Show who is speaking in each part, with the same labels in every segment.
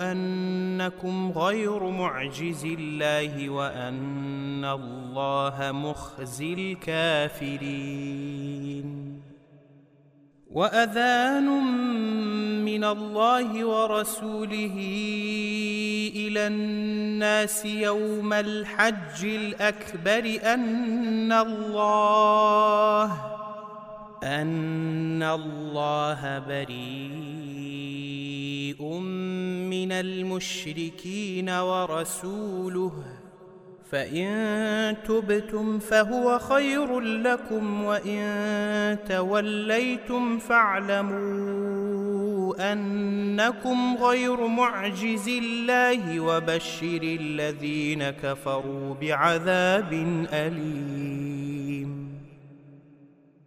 Speaker 1: أنكم غير معجز الله وأن الله مخزي الكافرين. وأذان من الله ورسوله إلى الناس يوم الحج الأكبر أن الله أن الله بريء من المشركين ورسوله. فإن تبتم فهو خير لكم وإن توليتم فاعلموا أنكم غير معجز الله وبشر الذين كفروا بعذاب أليم.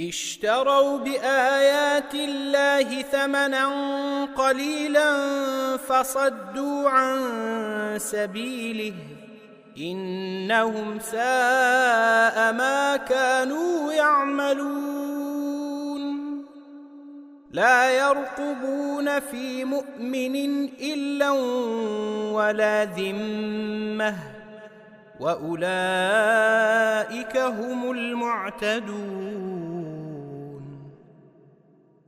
Speaker 1: اشتروا بآيات الله ثمنا قليلا فصدوا عن سبيله إنهم ساء ما كانوا يعملون. لا يرقبون في مؤمن إلا ولا ذمة وأولئك هم المعتدون.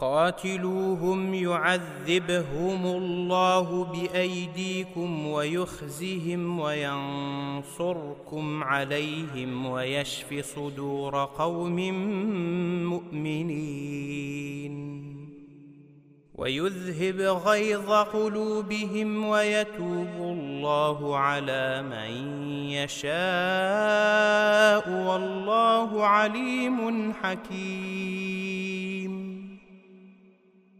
Speaker 1: قاتلوهم يعذبهم الله بأيديكم ويخزهم وينصركم عليهم ويشف صدور قوم مؤمنين. ويذهب غيظ قلوبهم ويتوب الله على من يشاء والله عليم حكيم.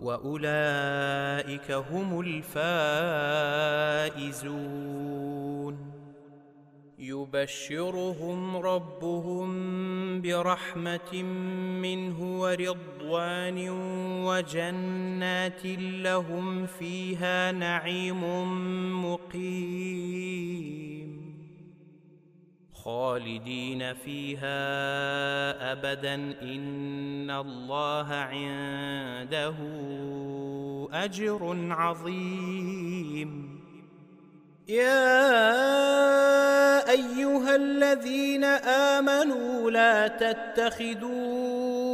Speaker 1: وأولئك هم الفائزون. يبشرهم ربهم برحمة منه ورضوان وجنات لهم فيها نعيم مقيم. خالدين فيها أبدا. إن الله عنده أجر عظيم. يا أيها الذين آمنوا لا تتخذوا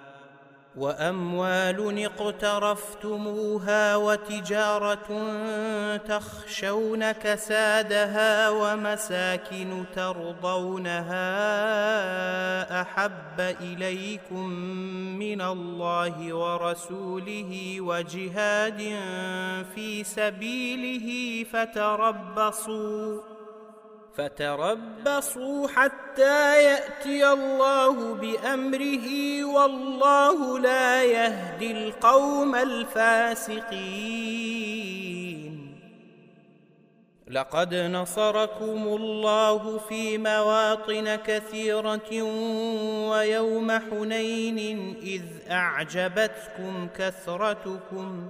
Speaker 1: وأموال اقترفتموها وتجارة تخشون كسادها ومساكن ترضونها أحب إليكم من الله ورسوله وجهاد في سبيله فتربصوا فتربصوا حتى يأتي الله بأمره والله لا يهدي القوم الفاسقين. لقد نصركم الله في مواطن كثيرة ويوم حنين إذ أعجبتكم كثرتكم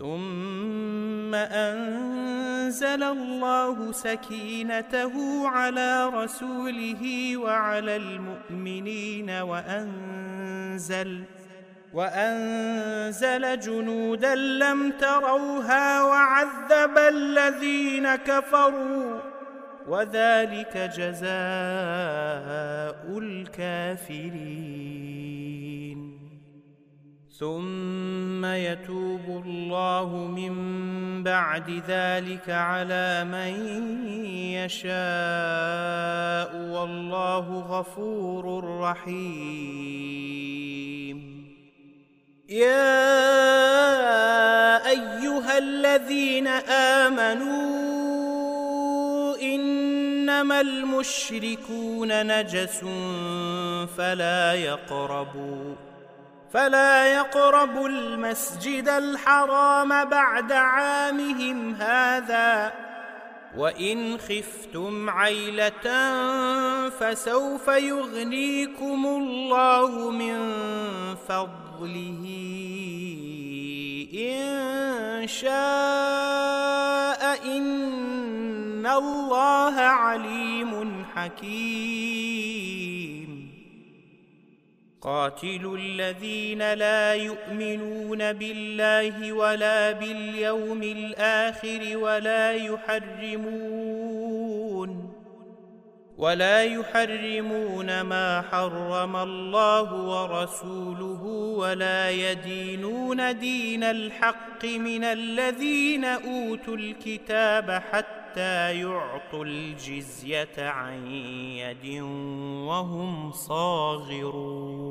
Speaker 1: ثم أنزل الله سكينته على رسوله وعلى المؤمنين وأنزل وأنزل جنودا لم تروها وعذب الذين كفروا وذلك جزاء الكافرين ثم يتوب الله من بعد ذلك على من يشاء والله غفور رحيم. يا أيها الذين آمنوا إنما المشركون نجس فلا يقربوا فلا يقربوا المسجد الحرام بعد عامهم هذا. وإن خفتم عيلة فسوف يغنيكم الله من فضله إن شاء إن الله عليم حكيم. قاتلوا الذين لا يؤمنون بالله ولا باليوم الآخر ولا يحرمون. ولا يحرمون ما حرم الله ورسوله ولا يدينون دين الحق من الذين أوتوا الكتاب حتى يعطوا الجزية عن يد وهم صاغرون.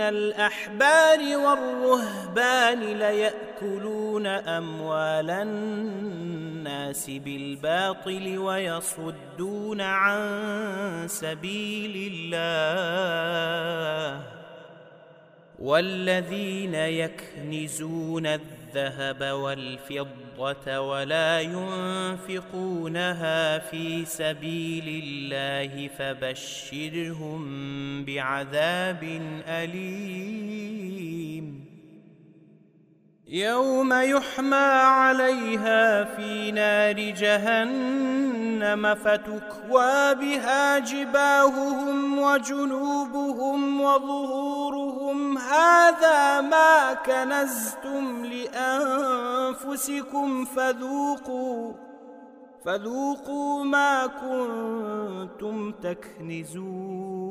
Speaker 1: الأحبار والرهبان ليأكلون أموال الناس بالباطل ويصدون عن سبيل الله والذين يكنزون الذهب والفضة ولا ينفقونها في سبيل الله فبشرهم بعذاب أليم. يوم يحمى عليها في نار جهنم فتكوى بها جباههم وجنوبهم وظهورهم. هذا ما كنزتم لأنفسكم فذوقوا فذوقوا ما كنتم تكنزون.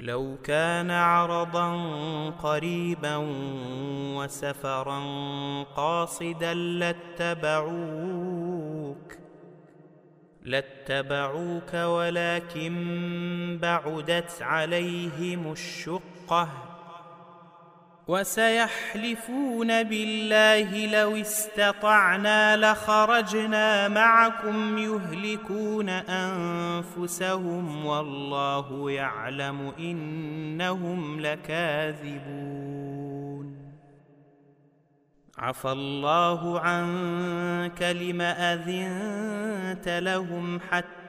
Speaker 1: لو كان عرضا قريبا وسفرا قاصدا لاتبعوك لاتبعوك ولكن بعدت عليهم الشقة. وسيحلفون بالله لو استطعنا لخرجنا معكم يهلكون أنفسهم والله يعلم إنهم لكاذبون. عفى الله عنك لم أذنت لهم حتى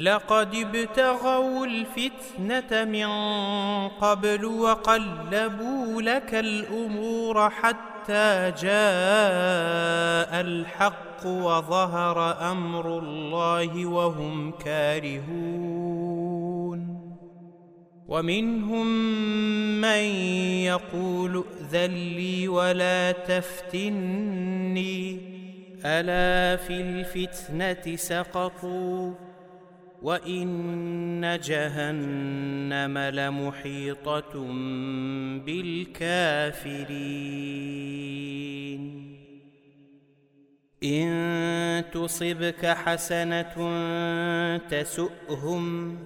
Speaker 1: لقد ابتغوا الفتنة من قبل وقلبوا لك الأمور حتى جاء الحق وظهر أمر الله وهم كارهون. ومنهم من يقول ائذن لي ولا تفتني ألا في الفتنة سقطوا؟ وان جهنم لمحيطه بالكافرين ان تصبك حسنه تسؤهم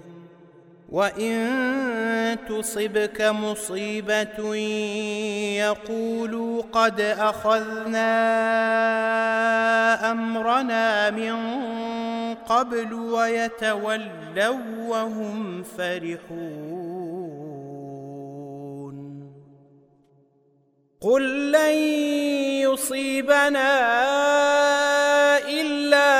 Speaker 1: وان تصبك مصيبه يقولوا قد اخذنا امرنا من قبل ويتولوا وهم فرحون قل لن يصيبنا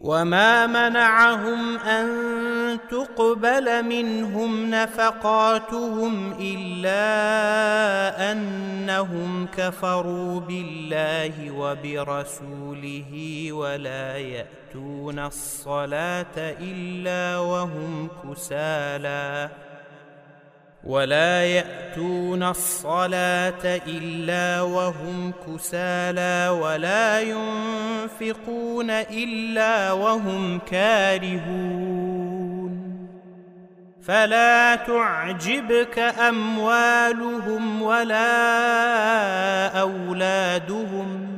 Speaker 1: وما منعهم ان تقبل منهم نفقاتهم الا انهم كفروا بالله وبرسوله ولا ياتون الصلاه الا وهم كسالى ولا يأتون الصلاة إلا وهم كسالى ولا ينفقون إلا وهم كارهون. فلا تعجبك أموالهم ولا أولادهم.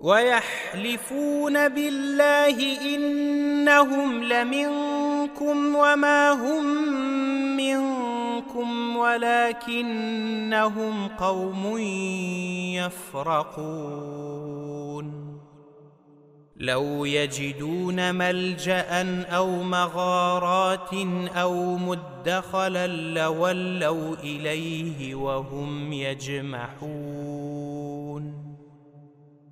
Speaker 1: ويحلفون بالله إنهم لمنكم وما هم منكم ولكنهم قوم يفرقون. لو يجدون ملجأ أو مغارات أو مدخلا لولوا إليه وهم يجمحون.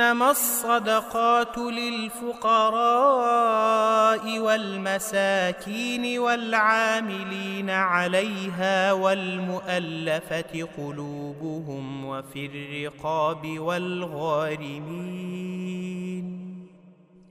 Speaker 1: إنما الصدقات للفقراء والمساكين والعاملين عليها والمؤلفة قلوبهم وفي الرقاب والغارمين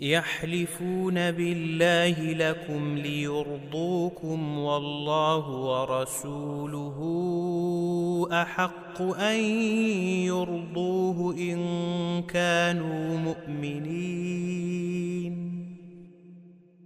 Speaker 1: يحلفون بالله لكم ليرضوكم والله ورسوله أحق أن يرضوه إن كانوا مؤمنين.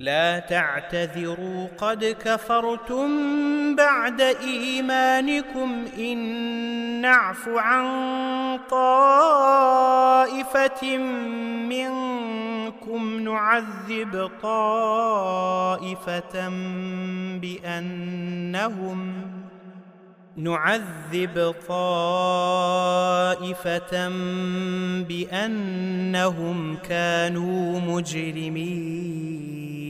Speaker 1: لا تعتذروا قد كفرتم بعد إيمانكم إن نعف عن طائفة منكم نعذب طائفة بأنهم نعذب طائفة بأنهم كانوا مجرمين.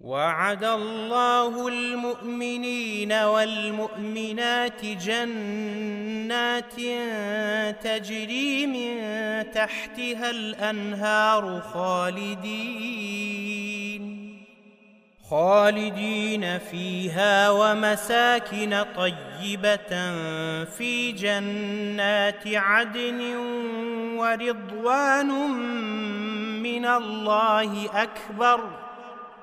Speaker 1: وعد الله المؤمنين والمؤمنات جنات تجري من تحتها الأنهار خالدين خالدين فيها ومساكن طيبة في جنات عدن ورضوان من الله أكبر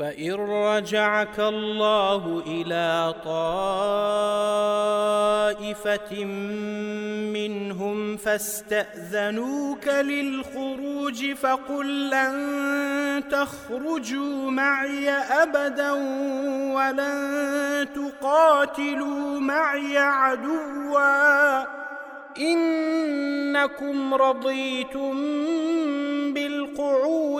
Speaker 1: فان رجعك الله إلى طائفه منهم فاستاذنوك للخروج فقل لن تخرجوا معي ابدا ولن تقاتلوا معي عدوا انكم رضيتم بالقعود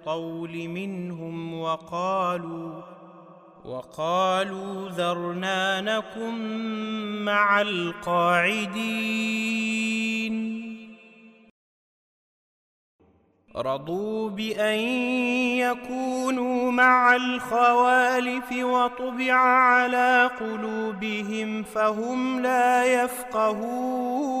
Speaker 1: الطول منهم وقالوا وقالوا ذرنا نكن مع القاعدين. رضوا بأن يكونوا مع الخوالف وطبع على قلوبهم فهم لا يفقهون.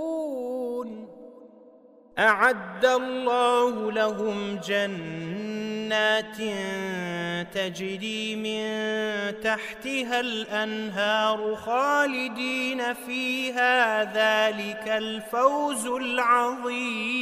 Speaker 1: أعد الله لهم جنات تجري من تحتها الأنهار خالدين فيها ذلك الفوز العظيم.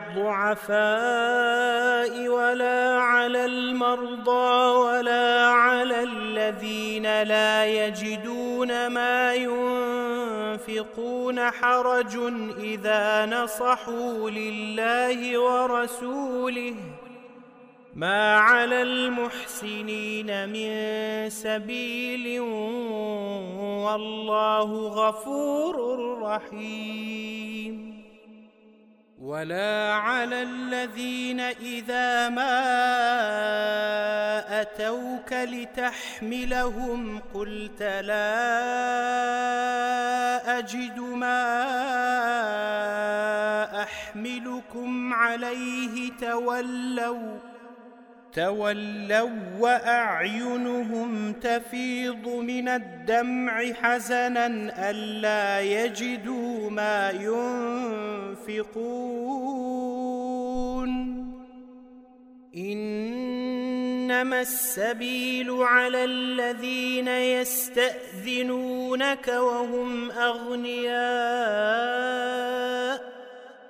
Speaker 1: الضعفاء ولا على المرضى ولا على الذين لا يجدون ما ينفقون حرج إذا نصحوا لله ورسوله. ما على المحسنين من سبيل والله غفور رحيم. ولا على الذين إذا ما أتوك لتحملهم قلت لا أجد ما أحملكم عليه تولوا تولوا وأعينهم تفيض من الدمع حزنا ألا يجدوا ما ينفقون. إنما السبيل على الذين يستأذنونك وهم أغنياء.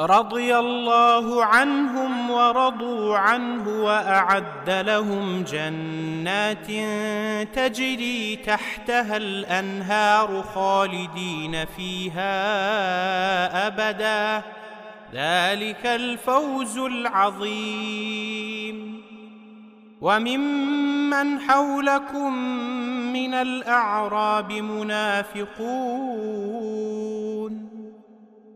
Speaker 1: رضي الله عنهم ورضوا عنه وأعد لهم جنات تجري تحتها الأنهار خالدين فيها أبدا. ذلك الفوز العظيم. وممن حولكم من الأعراب منافقون.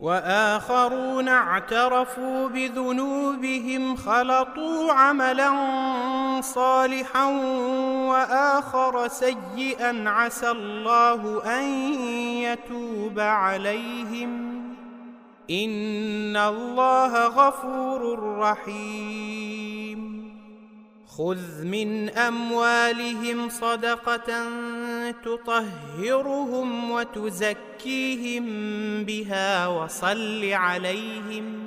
Speaker 1: وآخرون اعترفوا بذنوبهم خلطوا عملا صالحا وآخر سيئا عسى الله أن يتوب عليهم. إن الله غفور رحيم. خذ من أموالهم صدقة تطهرهم وتزكيهم بها وصل عليهم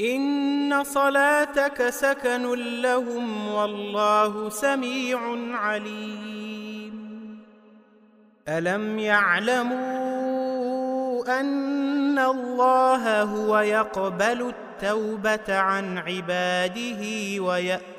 Speaker 1: إن صلاتك سكن لهم والله سميع عليم. ألم يعلموا أن الله هو يقبل التوبة عن عباده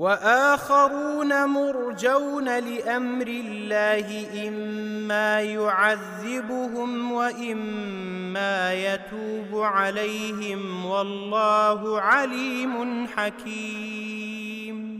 Speaker 1: وآخرون مرجون لأمر الله إما يعذبهم وإما يتوب عليهم والله عليم حكيم.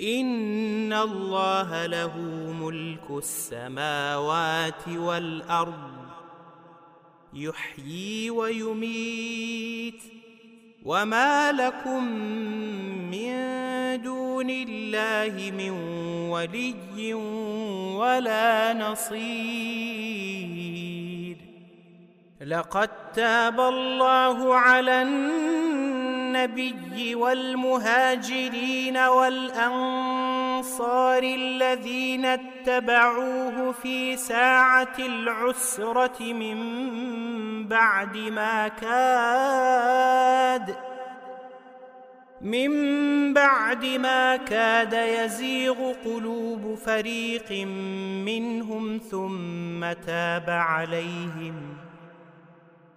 Speaker 1: ان الله له ملك السماوات والارض. يحيي ويميت. وما لكم من دون الله من ولي ولا نصير. لقد تاب الله على النبي والمهاجرين والأنصار الذين اتبعوه في ساعة العسرة من بعد ما كاد من بعد ما كاد يزيغ قلوب فريق منهم ثم تاب عليهم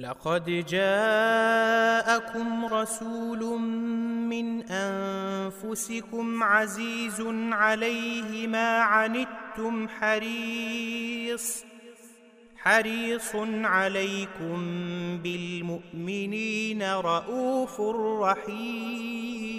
Speaker 1: لقد جاءكم رسول من أنفسكم عزيز عليه ما عنتم حريص حريص عليكم بالمؤمنين رءوف رحيم.